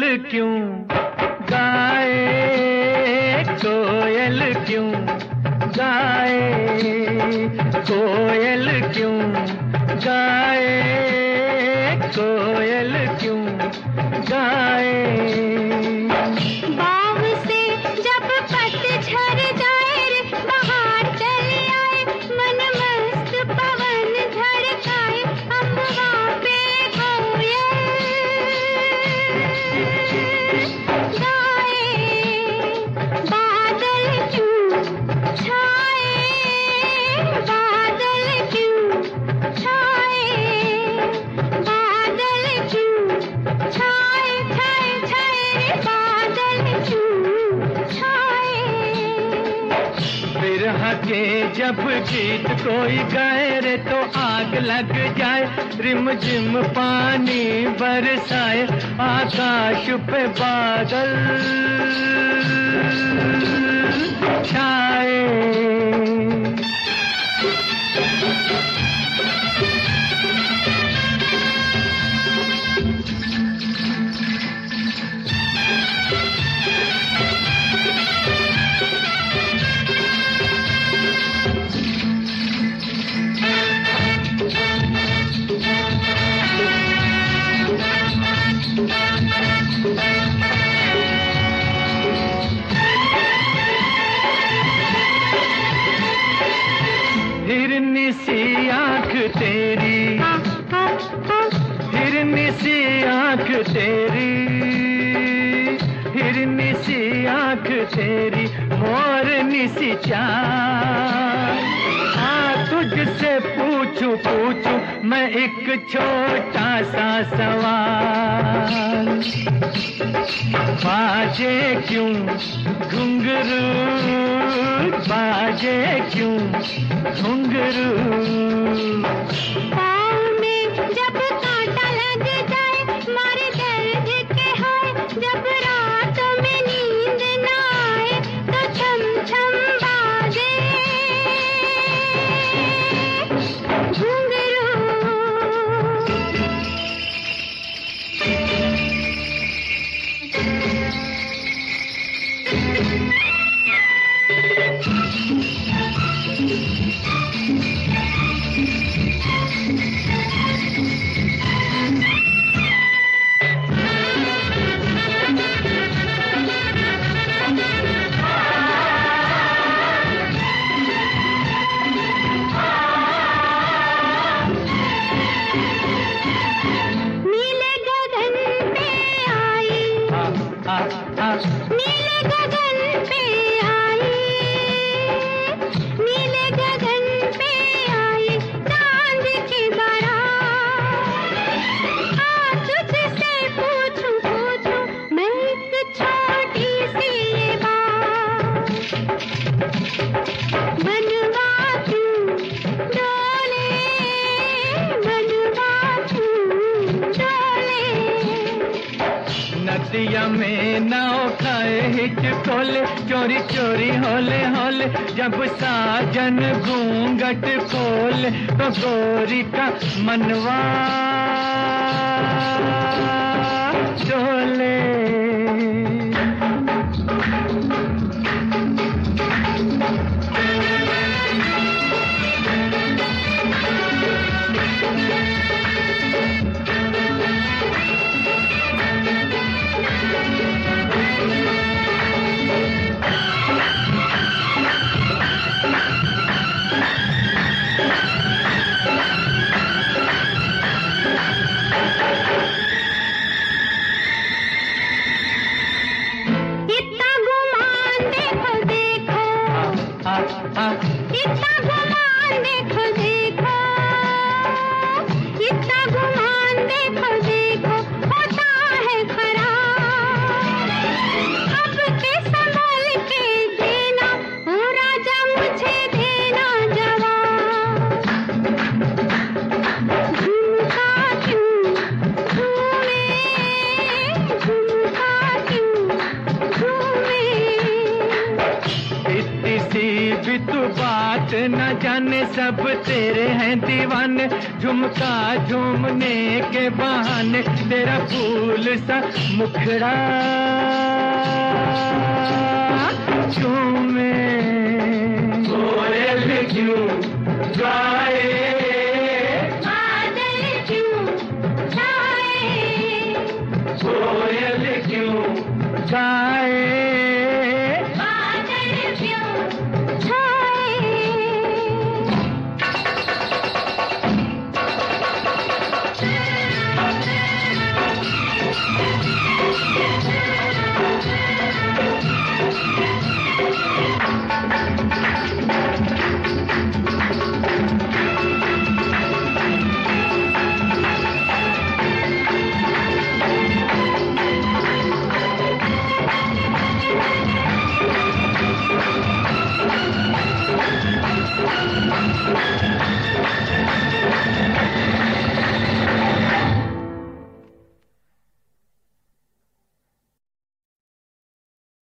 कोयल क्यों? गाए कोयल क्यों? गाए कोयल क्यों? गाए जब गीत कोई गाए रे तो आग लग जाए, रिम जिम पानी बरसाए, आकाश पे बादल छाए। हिरनी सी आँख तेरी। हिरनी सी आँख तेरी। हिरनी सी आँख तेरी, मोरनी सी चार हाँ तुझसे पूछू पूछू मैं एक छोटा सा सवाल। बाजे क्यों घुंगरू बाजे क्यों नदिया में नाव खाए हिच खोले, चोरी चोरी होले होले, जब साजन घूंघट खोले तो गोरी का मनवा चोले। बात न जाने सब तेरे हैं दीवाने, झुमका झूमने के बहाने, तेरा फूल सा मुखड़ा। झूमे